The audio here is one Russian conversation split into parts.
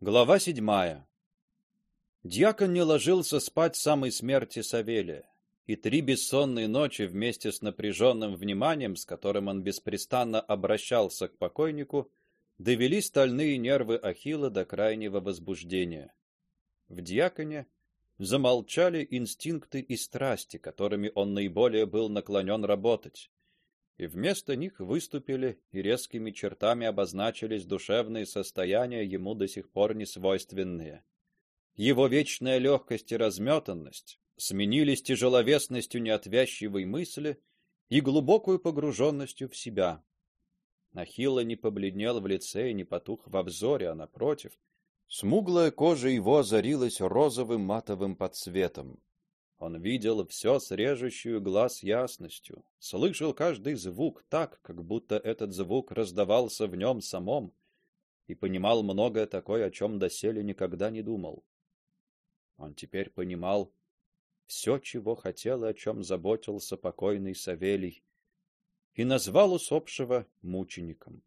Глава седьмая. Дьякон не ложился спать с самой смерти Савелия, и три бессонные ночи вместе с напряженным вниманием, с которым он беспрестанно обращался к покойнику, довели стальные нервы Ахилла до крайнего возбуждения. В дьяконе замолчали инстинкты и страсти, которыми он наиболее был наклонен работать и вместо них выступили и резкими чертами обозначились душевные состояния ему до сих пор не свойственные. Его вечная легкость и разметанность сменились тяжеловесностью неотвязчивой мысли и глубокую погруженностью в себя. Нахило не побледнел в лице и не потух во взоре, а напротив, смуглая кожа его озарилась розовым матовым подсветом. Он видел все с режущую глаз ясностью, слышал каждый звук так, как будто этот звук раздавался в нем самом, и понимал многое такое, о чем доселе никогда не думал. Он теперь понимал все, чего хотел и о чем заботился покойный Савелий, и назвал усопшего мучеником.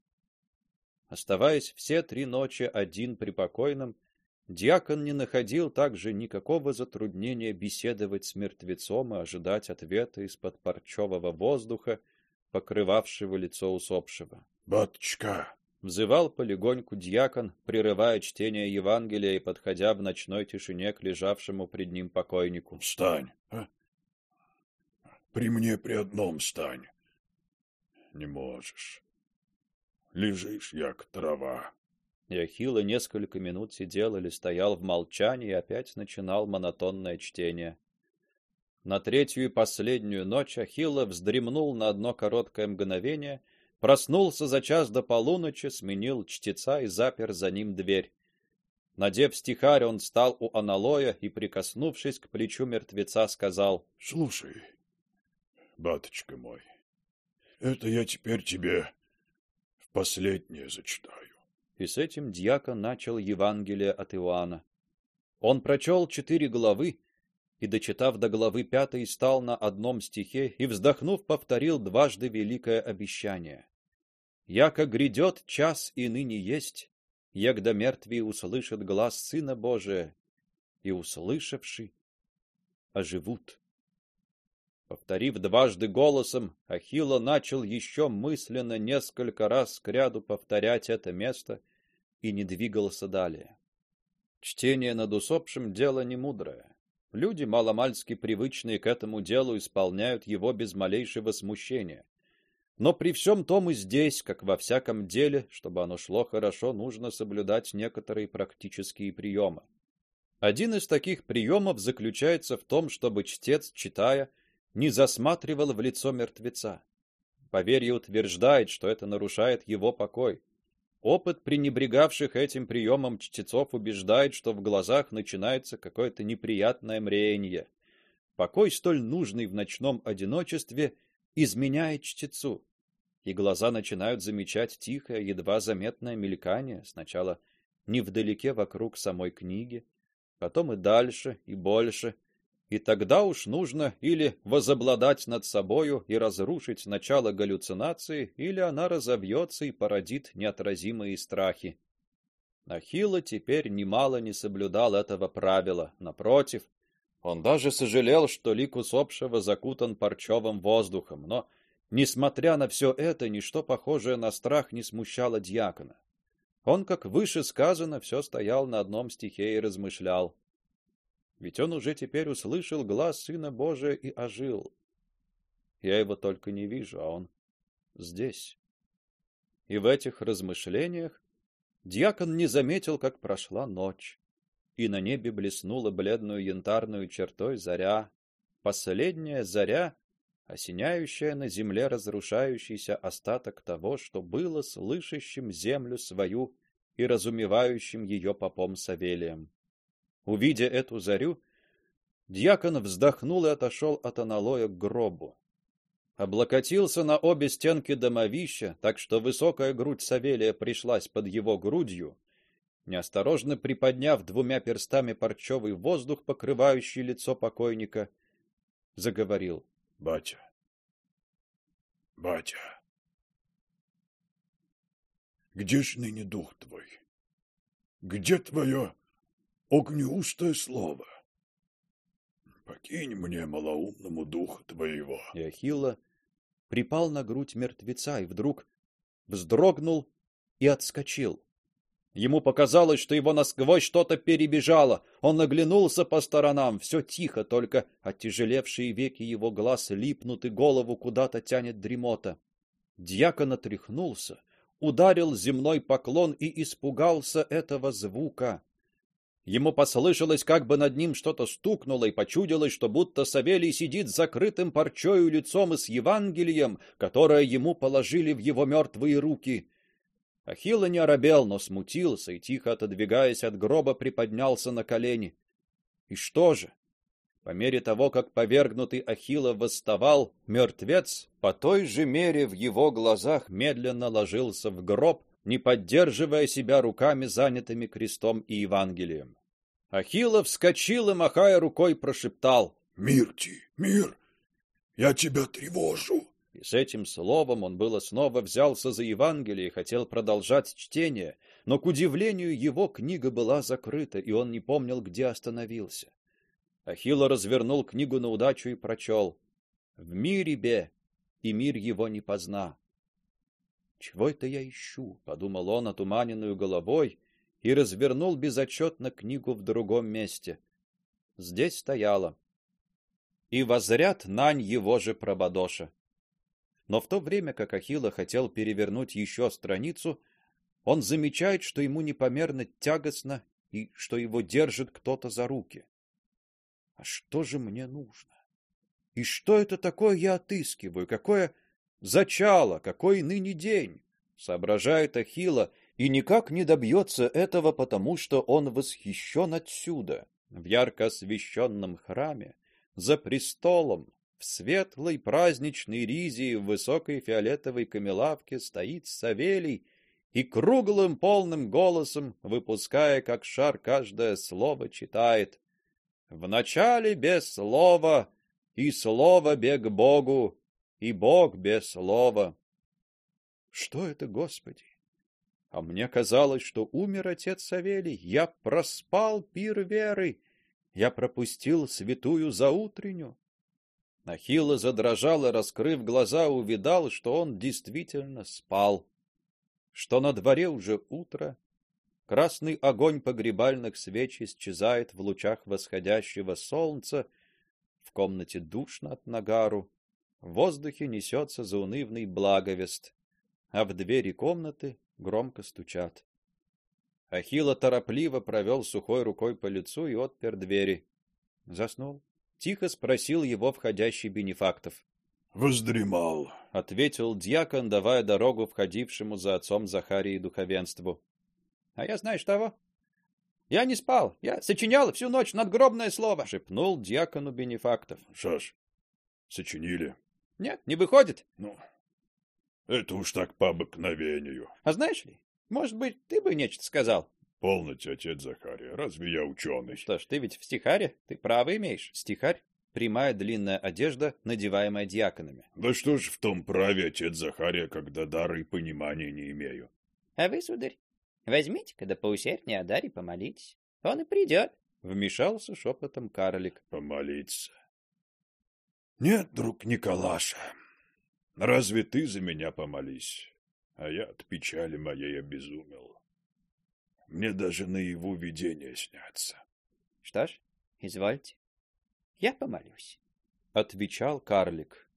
Оставаясь все три ночи один при покойном, Диакон не находил также никакого затруднения беседовать с мертвецом и ожидать ответа из-под парчевого воздуха, покрывавшего лицо усопшего. "Батюшка", взывал полегоньку диакон, прерывая чтение Евангелия и подходя в ночной тишине к лежавшему пред ним покойнику. "Встань, а? При мне при одном стань. Не можешь. Лежишь як трава. И Ахилла несколько минут сидел или стоял в молчании и опять начинал монотонное чтение. На третью и последнюю ночь Ахилла вздремнул на одно короткое мгновение, проснулся за час до полуночи, сменил чтеца и запер за ним дверь. Надев стихарь, он встал у аналоя и, прикоснувшись к плечу мертвеца, сказал: "Слушай, баточка мой, это я теперь тебе в последнее зачитаю и с этим диакон начал Евангелие от Иоанна. Он прочел четыре главы и дочитав до главы пятой, стал на одном стихе и вздохнув повторил дважды великое обещание: Яко грядет час и ныне есть, егда мертвые услышат глаз Сына Божия, и услышавши оживут. Повторив дважды голосом, Ахилла начал еще мысленно несколько раз кряду повторять это место и не двигался далее. Чтение над усопшим дело не мудрое. Люди маломальски привычные к этому делу исполняют его без малейшего смущения. Но при всем том и здесь, как во всяком деле, чтобы оно шло хорошо, нужно соблюдать некоторые практические приемы. Один из таких приемов заключается в том, чтобы чтец, читая, не засматривал в лицо мертвеца. Поверье утверждает, что это нарушает его покой. Опыт пренебрегавших этим приемом чтецов убеждает, что в глазах начинается какое-то неприятное мрение. Покой столь нужный в ночном одиночестве изменяет чтецу, и глаза начинают замечать тихое, едва заметное мелькание, сначала невдалеке вокруг самой книги, потом и дальше, и больше, и тогда уж нужно или возобладать над собою и разрушить начало галлюцинации, или она разовьется и породит неотразимые страхи. Ахилла теперь немало не соблюдал этого правила, напротив, он даже сожалел, что лик усопшего закутан парчевым воздухом, но несмотря на все это, ничто похожее на страх не смущало диакона. Он, как выше сказано, все стоял на одном стихе и размышлял: ведь он уже теперь услышал глаз Сына Божия и ожил. Я его только не вижу, а он здесь. И в этих размышлениях диакон не заметил, как прошла ночь, и на небе блеснула бледную янтарную чертой заря, последняя заря, осеняющая на земле разрушающийся остаток того, что было слышащим землю свою и разумевающим ее попом Савелием. Увидя эту зарю, диакон вздохнул и отошел от аналоя к гробу. Облокотился на обе стенки домовища, так что высокая грудь Савелия пришлась под его грудью. Неосторожно приподняв двумя перстами парчевый воздух, покрывающий лицо покойника, заговорил: "Батя. Батя. Где ж ныне дух твой? где твое огнеустое слово? Покинь мне малоумному духа твоего. И Ахилла припал на грудь мертвеца и вдруг вздрогнул и отскочил. Ему показалось, что его насквозь что-то перебежало. Он оглянулся по сторонам, все тихо, только оттяжелевшие веки его глаз липнут и голову куда-то тянет дремота. Дьякон отряхнулся, ударил земной поклон и испугался этого звука. Ему послышалось, как бы над ним что-то стукнуло, и почудилось, что будто Савелий сидит с закрытым парчою лицом и с Евангелием, которое ему положили в его мертвые руки. Ахилла не оробел, но смутился и тихо отодвигаясь от гроба, приподнялся на колени. И что же? По мере того, как повергнутый Ахилла восставал, мертвец по той же мере в его глазах медленно ложился в гроб, не поддерживая себя руками, занятыми крестом и Евангелием. Ахилла вскочил и махая рукой прошептал: "Мирти, мир, я тебя тревожу". И с этим словом он было снова взялся за Евангелие и хотел продолжать чтение, но к удивлению его книга была закрыта, и он не помнил, где остановился. Ахилла развернул книгу на удачу и прочел: "В мире бе, и мир его не позна". Чего это я ищу, подумал он отуманенную головой и развернул безотчетно книгу в другом месте. Здесь стояло: "И возряд нань его же прободоша". Но в то время, как Ахилла хотел перевернуть еще страницу, он замечает, что ему непомерно тягостно и что его держит кто-то за руки. А что же мне нужно? И что это такое я отыскиваю? Какое зачало, какой ныне день? Соображает Ахилла и никак не добьется этого, потому что он восхищен отсюда, в ярко освещенном храме, за престолом, в светлой праздничной ризе в высокой фиолетовой камелавке стоит Савелий и круглым полным голосом, выпуская как шар каждое слово, читает: В начале без слова, и слово бег Богу, и Бог без слова. Что это, Господи? А мне казалось, что умер отец Савелий, я проспал пир веры, я пропустил святую заутренню. Ахилла задрожал и, раскрыв глаза, увидал, что он действительно спал, что на дворе уже утро, красный огонь погребальных свеч исчезает в лучах восходящего солнца, в комнате душно от нагару, в воздухе несется заунывный благовест, а в двери комнаты громко стучат. Ахилла торопливо провел сухой рукой по лицу и отпер двери. Заснул тихо спросил его входящий бенефактов. Воздремал, ответил диакон, давая дорогу входившему за отцом Захарии духовенству. А я знаешь того? Я не спал. Я сочинял всю ночь надгробное слово, шепнул диакону бенефактов. Шаш. Сочинили? Нет, не выходит. Ну, это уж так по обыкновению. А знаешь ли, может быть, ты бы нечто сказал? Полноте, отец Захария, разве я ученый? Что ж, ты ведь в стихаре, ты право имеешь. Стихарь прямая длинная одежда, надеваемая диаконами. Да что ж в том праве, отец Захария, когда дара и понимания не имею. А вы, сударь, возьмите, когда поусерднее о даре помолитесь. Он и придет. Вмешался шепотом карлик. Помолиться. Нет, друг Николаша, разве ты за меня помолись, а я от печали моей обезумел. Мне даже наяву видения снятся. Что ж, извольте. Я помолюсь, отвечал карлик.